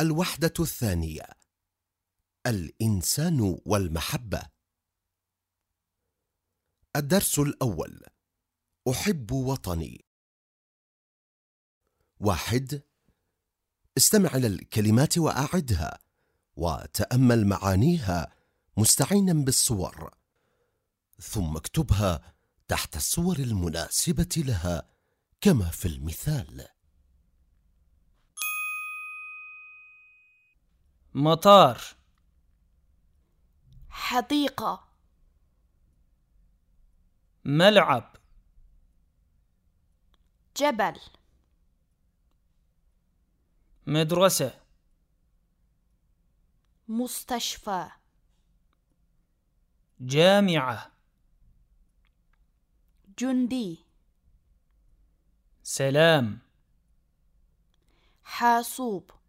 الوحدة الثانية الإنسان والمحبة. الدرس الأول أحب وطني. واحد استمع إلى الكلمات وأعدها وتأمل معانيها مستعينا بالصور. ثم اكتبها تحت الصور المناسبة لها كما في المثال. مطار. حديقة. ملعب. جبل. مدرسة. مستشفى. جامعة. جندي. سلام. حاسوب.